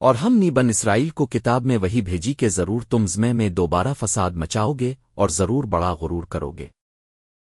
اور ہم نے بن اسرائیل کو کتاب میں وہی بھیجی کہ ضرور تم زمے میں دوبارہ فساد مچاؤ گے اور ضرور بڑا غرور کرو گے۔